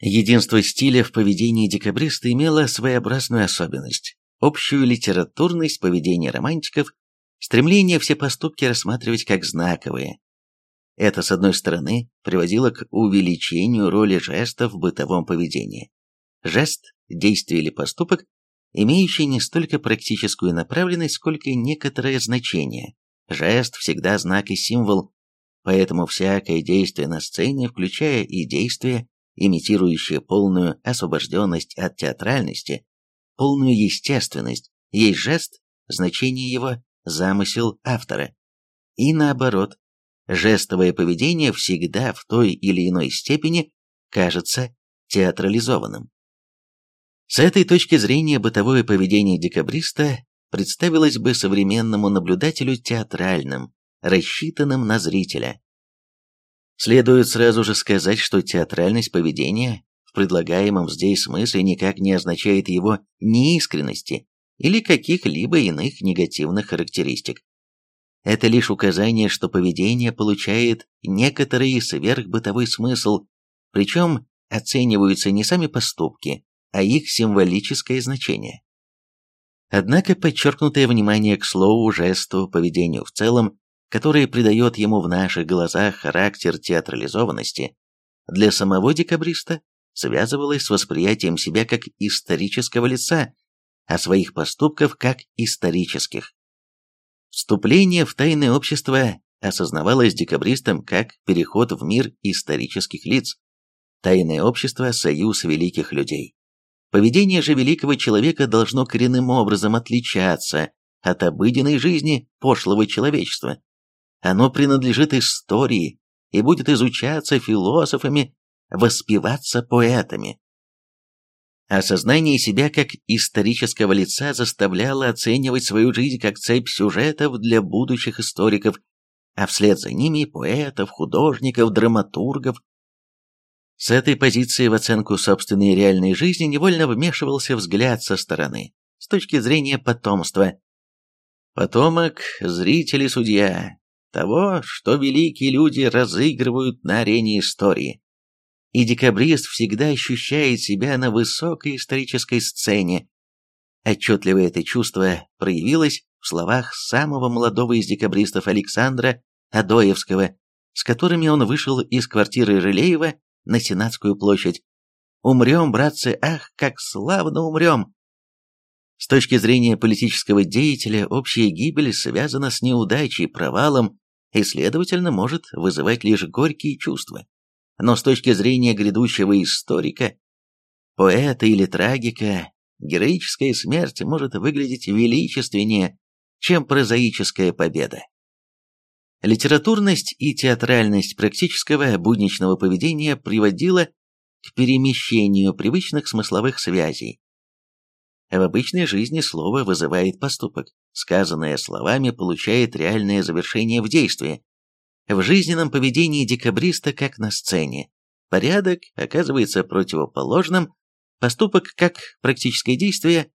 Единство стиля в поведении декабриста имело своеобразную особенность, общую литературность поведения романтиков, стремление все поступки рассматривать как знаковые. Это, с одной стороны, приводило к увеличению роли жеста в бытовом поведении. Жест, действие или поступок, имеющий не столько практическую направленность, сколько некоторое значение. Жест всегда знак и символ, поэтому всякое действие на сцене, включая и действие, имитирующее полную освобожденность от театральности, полную естественность, есть жест, значение его, замысел автора. И наоборот, жестовое поведение всегда в той или иной степени кажется театрализованным. С этой точки зрения бытовое поведение декабриста представилось бы современному наблюдателю театральным, рассчитанным на зрителя. Следует сразу же сказать, что театральность поведения в предлагаемом здесь смысле никак не означает его неискренности или каких-либо иных негативных характеристик. Это лишь указание, что поведение получает некоторый сверхбытовой смысл, причем оцениваются не сами поступки, а их символическое значение. Однако подчеркнутое внимание к слову, жесту, поведению в целом которое придает ему в наших глазах характер театрализованности, для самого декабриста связывалось с восприятием себя как исторического лица, а своих поступков как исторических. Вступление в тайное общество осознавалось декабристом как переход в мир исторических лиц. Тайное общество – союз великих людей. Поведение же великого человека должно коренным образом отличаться от обыденной жизни пошлого человечества. Оно принадлежит истории и будет изучаться философами, воспеваться поэтами. Осознание себя как исторического лица заставляло оценивать свою жизнь как цепь сюжетов для будущих историков, а вслед за ними поэтов, художников, драматургов. С этой позиции в оценку собственной реальной жизни невольно вмешивался взгляд со стороны, с точки зрения потомства. Потомок, зритель и судья, того, что великие люди разыгрывают на арене истории. И декабрист всегда ощущает себя на высокой исторической сцене. Отчетливо это чувство проявилось в словах самого молодого из декабристов Александра Адоевского, с которыми он вышел из квартиры Рылеева на Сенатскую площадь. «Умрем, братцы, ах, как славно умрем!» С точки зрения политического деятеля, общая гибель связана с неудачей, провалом и, следовательно, может вызывать лишь горькие чувства. Но с точки зрения грядущего историка, поэта или трагика, героическая смерть может выглядеть величественнее, чем прозаическая победа. Литературность и театральность практического будничного поведения приводила к перемещению привычных смысловых связей, в обычной жизни слово вызывает поступок, сказанное словами получает реальное завершение в действии. В жизненном поведении декабриста, как на сцене, порядок оказывается противоположным, поступок, как практическое действие,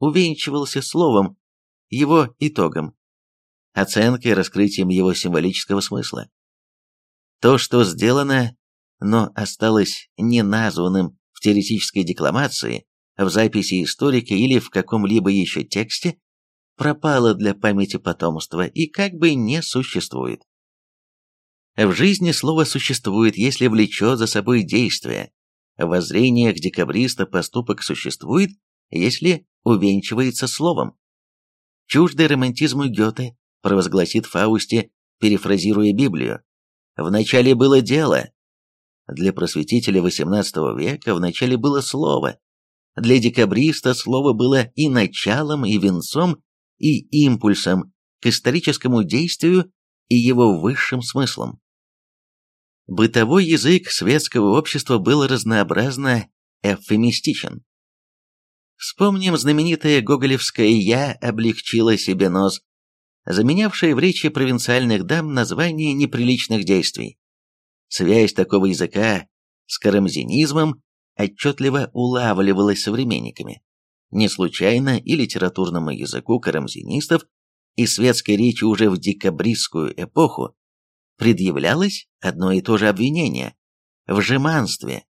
увенчивался словом, его итогом, оценкой раскрытием его символического смысла. То, что сделано, но осталось неназванным в теоретической декламации, в записи историка или в каком-либо еще тексте, пропало для памяти потомства и как бы не существует. В жизни слово существует, если влечет за собой действие. В воззрениях декабриста поступок существует, если увенчивается словом. Чуждый романтизму Гёте провозгласит Фаусте, перефразируя Библию, «В начале было дело». Для просветителя XVIII века в начале было слово, для декабриста слово было и началом, и венцом, и импульсом к историческому действию и его высшим смыслом. Бытовой язык светского общества был разнообразно эвфемистичен. Вспомним знаменитое гоголевское «я» облегчила себе нос, заменявшее в речи провинциальных дам название неприличных действий. Связь такого языка с карамзинизмом отчетливо улавливалось современниками. Не случайно и литературному языку карамзинистов и светской речи уже в декабристскую эпоху предъявлялось одно и то же обвинение – в жеманстве.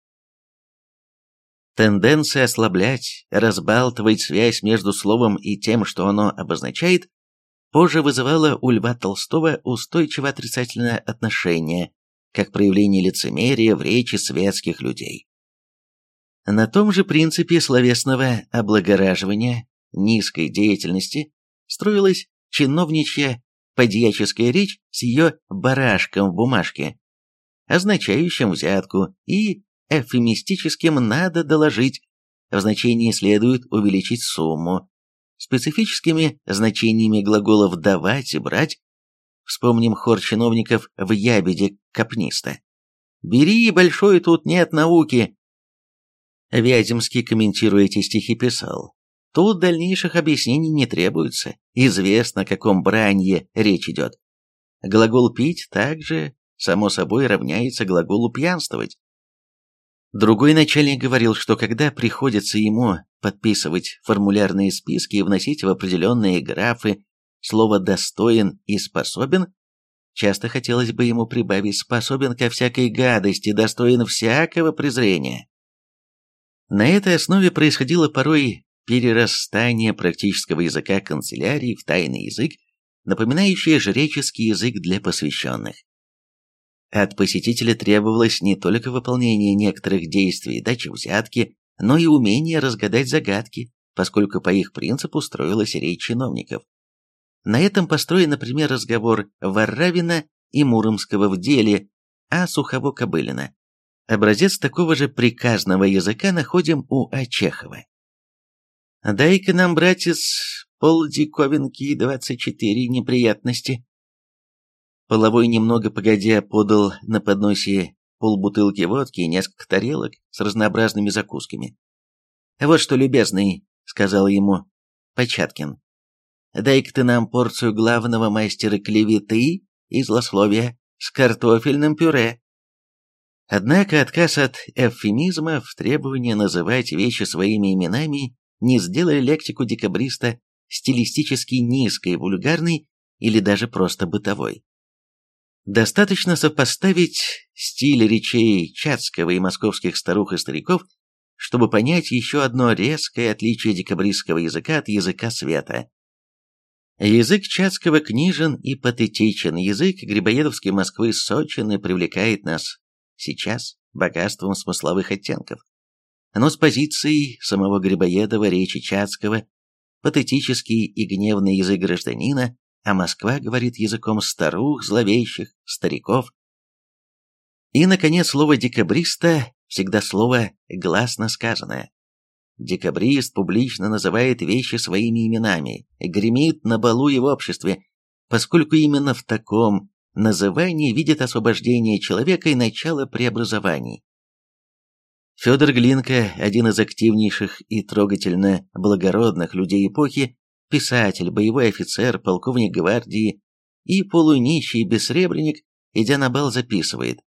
Тенденция ослаблять, разбалтывать связь между словом и тем, что оно обозначает, позже вызывала у Льва Толстого устойчиво отрицательное отношение, как проявление лицемерия в речи светских людей. На том же принципе словесного облагораживания, низкой деятельности, строилась чиновничья подьяческая речь с ее барашком в бумажке, означающим взятку, и эвфемистическим «надо доложить», в значении следует увеличить сумму, специфическими значениями глаголов «давать» и «брать». Вспомним хор чиновников в ябеде капниста. «Бери, большой, тут нет науки». Вяземский, комментируя эти стихи, писал, «Тут дальнейших объяснений не требуется, известно, о каком бранье речь идет. Глагол «пить» также, само собой, равняется глаголу «пьянствовать». Другой начальник говорил, что когда приходится ему подписывать формулярные списки и вносить в определенные графы слово «достоин» и «способен», часто хотелось бы ему прибавить «способен ко всякой гадости, достоин всякого презрения». На этой основе происходило порой перерастание практического языка канцелярии в тайный язык, напоминающий жреческий язык для посвященных. От посетителя требовалось не только выполнение некоторых действий, дача взятки, но и умение разгадать загадки, поскольку по их принципу строилась речь чиновников. На этом построен, например, разговор Варравина и Муромского в деле а Сухово-Кобылина. Образец такого же приказного языка находим у Очехова. «Дай-ка нам, братец, полдиковинки двадцать четыре неприятности», Половой немного погодя подал на подносе полбутылки водки и несколько тарелок с разнообразными закусками. «Вот что, любезный», — сказал ему Початкин, — «дай-ка ты нам порцию главного мастера клеветы и злословия с картофельным пюре». Однако отказ от эвфемизма в требовании называть вещи своими именами не сделали лексику декабриста стилистически низкой, вульгарной или даже просто бытовой. Достаточно сопоставить стиль речей Чацкого и московских старух и стариков, чтобы понять еще одно резкое отличие декабристского языка от языка света. Язык Чацкого книжен и патетичен, язык Грибоедовской Москвы сочен и привлекает нас сейчас богатством смысловых оттенков. Но с позиции самого Грибоедова речи Чацкого, патетический и гневный язык гражданина, а Москва говорит языком старух, зловещих, стариков. И, наконец, слово «декабриста» всегда слово гласно сказанное. Декабрист публично называет вещи своими именами, гремит на балу и в обществе, поскольку именно в таком назывании видит освобождение человека и начало преобразований. Федор Глинка, один из активнейших и трогательно благородных людей эпохи, писатель, боевой офицер, полковник гвардии и полунищий бессребренник, идя на бал, записывает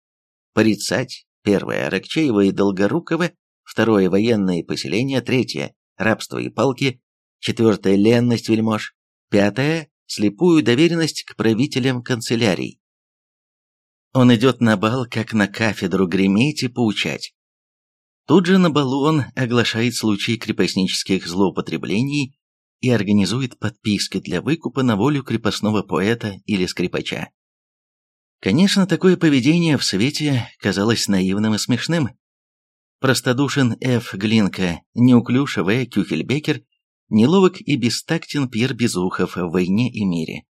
«Порицать» первое – Аракчеева и Долгорукова, второе – военные поселения, третье – рабство и палки, четвертое – ленность вельмож, пятое – слепую доверенность к правителям канцелярий. Он идет на бал, как на кафедру греметь и поучать. Тут же на балу он оглашает случаи крепостнических злоупотреблений и организует подписки для выкупа на волю крепостного поэта или скрипача. Конечно, такое поведение в свете казалось наивным и смешным. Простодушен Ф. Глинка, неуклюж В. Кюхельбекер, неловок и бестактен Пьер Безухов в «Войне и мире».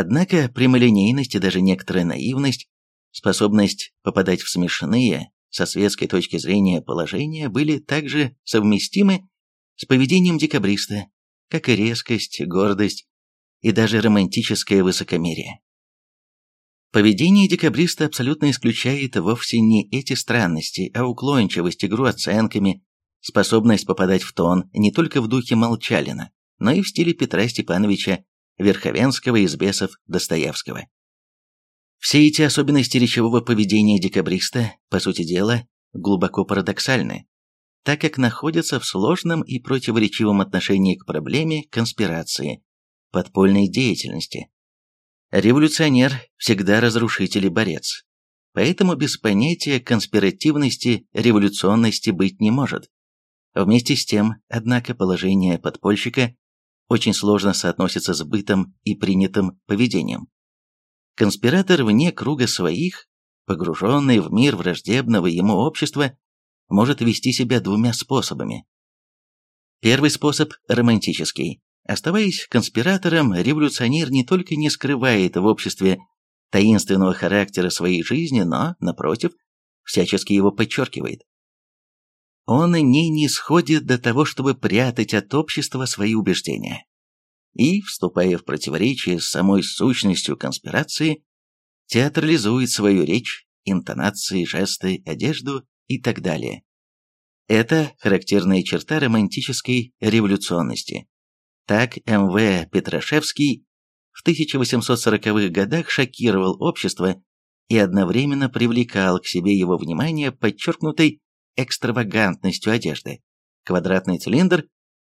Однако прямолинейность и даже некоторая наивность, способность попадать в смешные, со светской точки зрения, положения были также совместимы с поведением декабриста, как и резкость, гордость и даже романтическое высокомерие. Поведение декабриста абсолютно исключает вовсе не эти странности, а уклончивость, игру оценками, способность попадать в тон не только в духе Молчалина, но и в стиле Петра Степановича Верховенского из бесов Достоевского. Все эти особенности речевого поведения декабриста, по сути дела, глубоко парадоксальны так как находятся в сложном и противоречивом отношении к проблеме конспирации, подпольной деятельности. Революционер всегда разрушитель и борец. Поэтому без понятия конспиративности революционности быть не может. Вместе с тем, однако, положение подпольщика очень сложно соотносится с бытом и принятым поведением. Конспиратор вне круга своих, погруженный в мир враждебного ему общества, может вести себя двумя способами. Первый способ – романтический. Оставаясь конспиратором, революционер не только не скрывает в обществе таинственного характера своей жизни, но, напротив, всячески его подчеркивает. Он не нисходит до того, чтобы прятать от общества свои убеждения. И, вступая в противоречие с самой сущностью конспирации, театрализует свою речь, интонации, жесты, одежду и так далее. Это характерная черта романтической революционности. Так М.В. Петрашевский в 1840-х годах шокировал общество и одновременно привлекал к себе его внимание подчеркнутой экстравагантностью одежды, квадратный цилиндр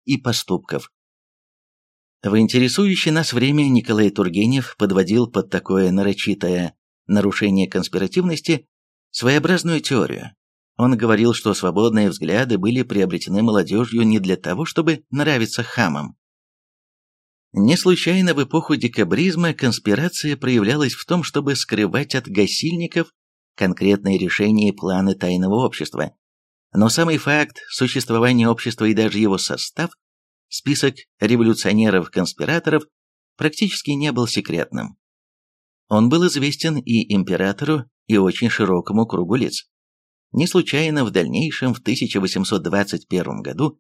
и поступков. В интересующее нас время Николай Тургенев подводил под такое нарочитое нарушение конспиративности своеобразную теорию. Он говорил, что свободные взгляды были приобретены молодежью не для того, чтобы нравиться хамам, не случайно в эпоху декабризма конспирация проявлялась в том, чтобы скрывать от гасильников конкретные решения и планы тайного общества. Но самый факт существования общества и даже его состав, список революционеров-конспираторов, практически не был секретным. Он был известен и императору, и очень широкому кругу лиц. Не случайно в дальнейшем, в 1821 году,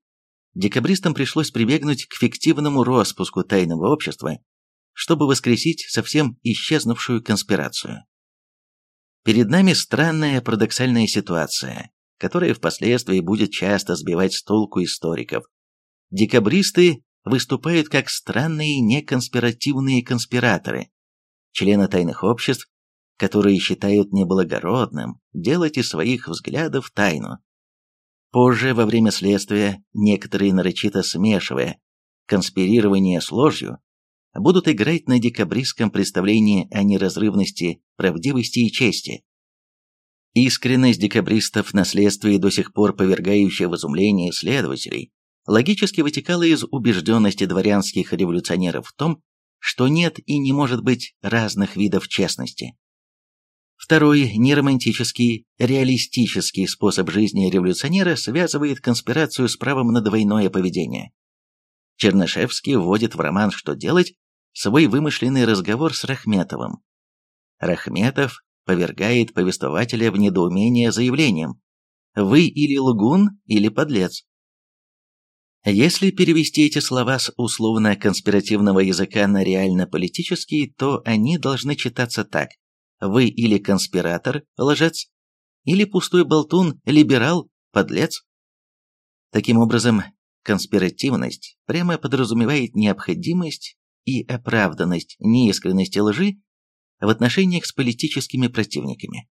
декабристам пришлось прибегнуть к фиктивному распуску тайного общества, чтобы воскресить совсем исчезнувшую конспирацию. Перед нами странная парадоксальная ситуация, которая впоследствии будет часто сбивать с толку историков. Декабристы выступают как странные неконспиративные конспираторы, члены тайных обществ, которые считают неблагородным делать из своих взглядов тайну. Позже, во время следствия, некоторые нарочито смешивая конспирирование с ложью, будут играть на декабристском представлении о неразрывности, правдивости и чести. Искренность декабристов на следствии, до сих пор повергающая в изумление следователей, логически вытекала из убежденности дворянских революционеров в том, что нет и не может быть разных видов честности. Второй, неромантический, реалистический способ жизни революционера связывает конспирацию с правом на двойное поведение. Чернышевский вводит в роман «Что делать» свой вымышленный разговор с Рахметовым. Рахметов повергает повествователя в недоумение заявлением «Вы или лгун, или подлец». Если перевести эти слова с условно-конспиративного языка на реально-политический, то они должны читаться так. Вы или конспиратор, лжец, или пустой болтун, либерал, подлец. Таким образом, конспиративность прямо подразумевает необходимость и оправданность неискренности лжи в отношениях с политическими противниками.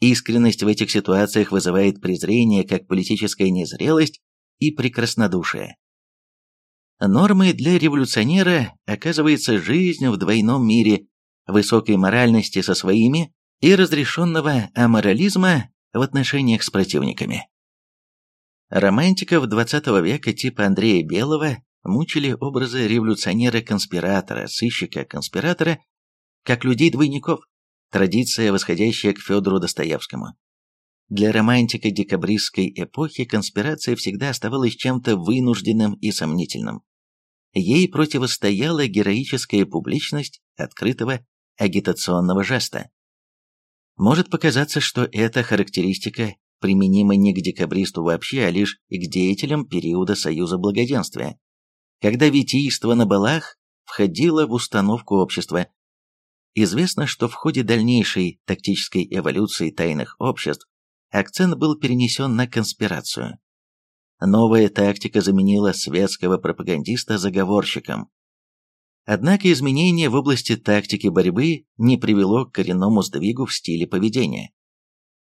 Искренность в этих ситуациях вызывает презрение как политическая незрелость и прекраснодушие. Нормой для революционера оказывается жизнь в двойном мире высокой моральности со своими и разрешенного аморализма в отношениях с противниками. Романтиков XX века типа Андрея Белого мучили образы революционера-конспиратора, сыщика-конспиратора, как людей-двойников, традиция, восходящая к Федору Достоевскому. Для романтика декабристской эпохи конспирация всегда оставалась чем-то вынужденным и сомнительным. Ей противостояла героическая публичность открытого агитационного жеста. Может показаться, что эта характеристика применима не к декабристу вообще, а лишь к деятелям периода Союза Благоденствия, когда витийство на балах входило в установку общества. Известно, что в ходе дальнейшей тактической эволюции тайных обществ акцент был перенесен на конспирацию. Новая тактика заменила светского пропагандиста заговорщиком, Однако изменение в области тактики борьбы не привело к коренному сдвигу в стиле поведения.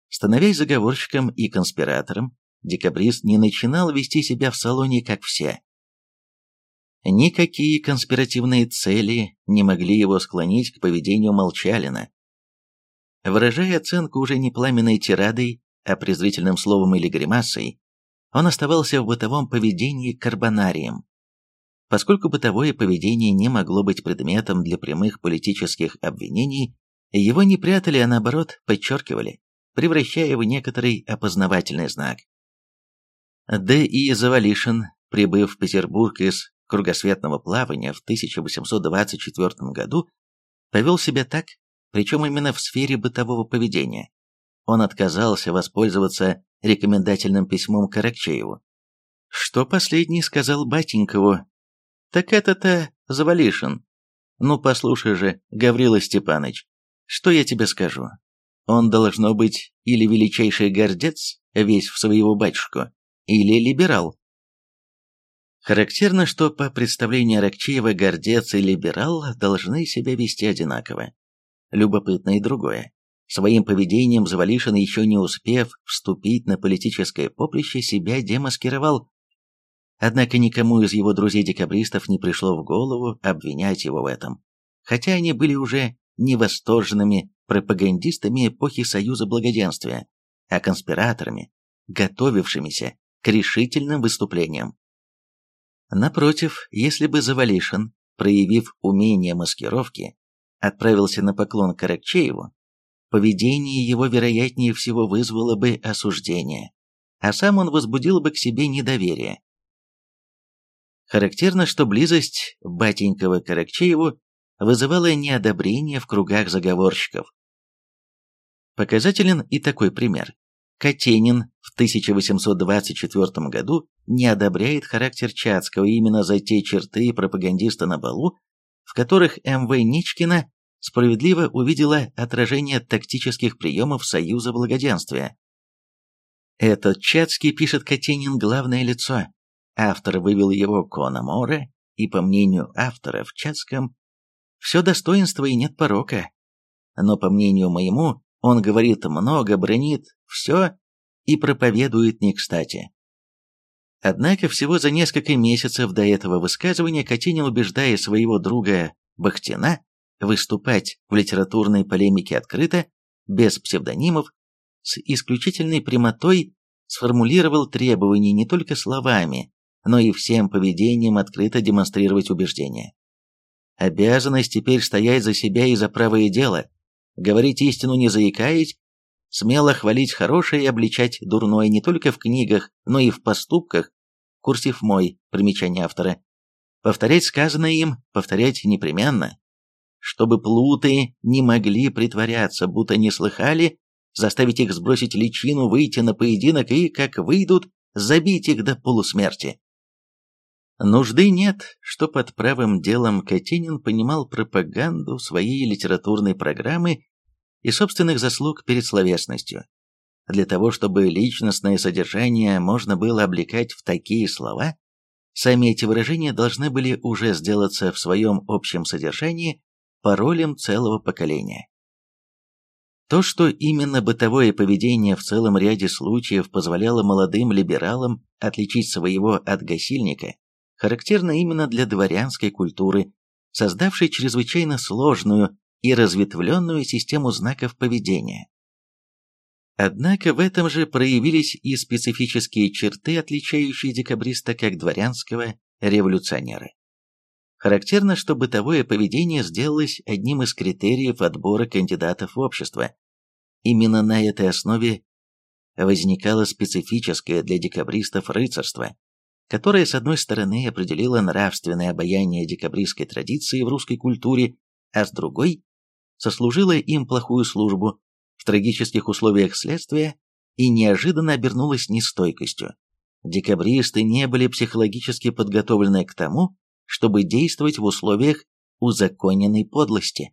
Становясь заговорщиком и конспиратором, декабрист не начинал вести себя в салоне как все. Никакие конспиративные цели не могли его склонить к поведению Молчалина. Выражая оценку уже не пламенной тирадой, а презрительным словом или гримасой, он оставался в бытовом поведении карбонарием. Поскольку бытовое поведение не могло быть предметом для прямых политических обвинений, его не прятали, а наоборот подчеркивали, превращая в некоторый опознавательный знак. Д. И. Завалишин, прибыв в Петербург из кругосветного плавания в 1824 году, повел себя так, причем именно в сфере бытового поведения. Он отказался воспользоваться рекомендательным письмом Каракчееву. Что последний сказал Батенькову? «Так это-то Завалишин. Ну, послушай же, Гаврила Степаныч, что я тебе скажу? Он должно быть или величайший гордец, весь в своего батюшку, или либерал. Характерно, что по представлению Аракчеева гордец и либерал должны себя вести одинаково. Любопытно и другое. Своим поведением Завалишин, еще не успев вступить на политическое поприще, себя демаскировал. Однако никому из его друзей-декабристов не пришло в голову обвинять его в этом, хотя они были уже не восторженными пропагандистами эпохи Союза Благоденствия, а конспираторами, готовившимися к решительным выступлениям. Напротив, если бы Завалишин, проявив умение маскировки, отправился на поклон к Каракчееву, поведение его, вероятнее всего, вызвало бы осуждение, а сам он возбудил бы к себе недоверие. Характерно, что близость батенькова к Каракчееву вызывала неодобрение в кругах заговорщиков. Показателен и такой пример. Катенин в 1824 году не одобряет характер Чацкого именно за те черты пропагандиста на балу, в которых М.В. Ничкина справедливо увидела отражение тактических приемов Союза Благоденствия. Этот Чацкий, пишет Катенин, главное лицо. Автор вывел его Кона Море, и, по мнению автора, в Чацком все достоинство и нет порока. Но, по мнению моему, он говорит много, бронит все и проповедует не кстати. Однако всего за несколько месяцев до этого высказывания Катенин, убеждая своего друга Бахтина выступать в литературной полемике открыто, без псевдонимов, с исключительной прямотой сформулировал требования не только словами, но и всем поведением открыто демонстрировать убеждения. Обязанность теперь стоять за себя и за правое дело, говорить истину не заикаясь, смело хвалить хорошее и обличать дурное не только в книгах, но и в поступках, курсив мой, примечание автора. Повторять сказанное им, повторять непременно, чтобы плуты не могли притворяться, будто не слыхали, заставить их сбросить личину, выйти на поединок и, как выйдут, забить их до полусмерти. Нужды нет, что под правым делом Катенин понимал пропаганду своей литературной программы и собственных заслуг перед словесностью. Для того, чтобы личностное содержание можно было облекать в такие слова, сами эти выражения должны были уже сделаться в своем общем содержании паролем целого поколения. То, что именно бытовое поведение в целом ряде случаев позволяло молодым либералам отличить своего от гасильника, характерно именно для дворянской культуры, создавшей чрезвычайно сложную и разветвленную систему знаков поведения. Однако в этом же проявились и специфические черты, отличающие декабриста как дворянского революционера. Характерно, что бытовое поведение сделалось одним из критериев отбора кандидатов в общество. Именно на этой основе возникало специфическое для декабристов рыцарство, которое, с одной стороны, определило нравственное обаяние декабристской традиции в русской культуре, а с другой сослужила им плохую службу в трагических условиях следствия и неожиданно обернулась нестойкостью. Декабристы не были психологически подготовлены к тому, чтобы действовать в условиях узаконенной подлости.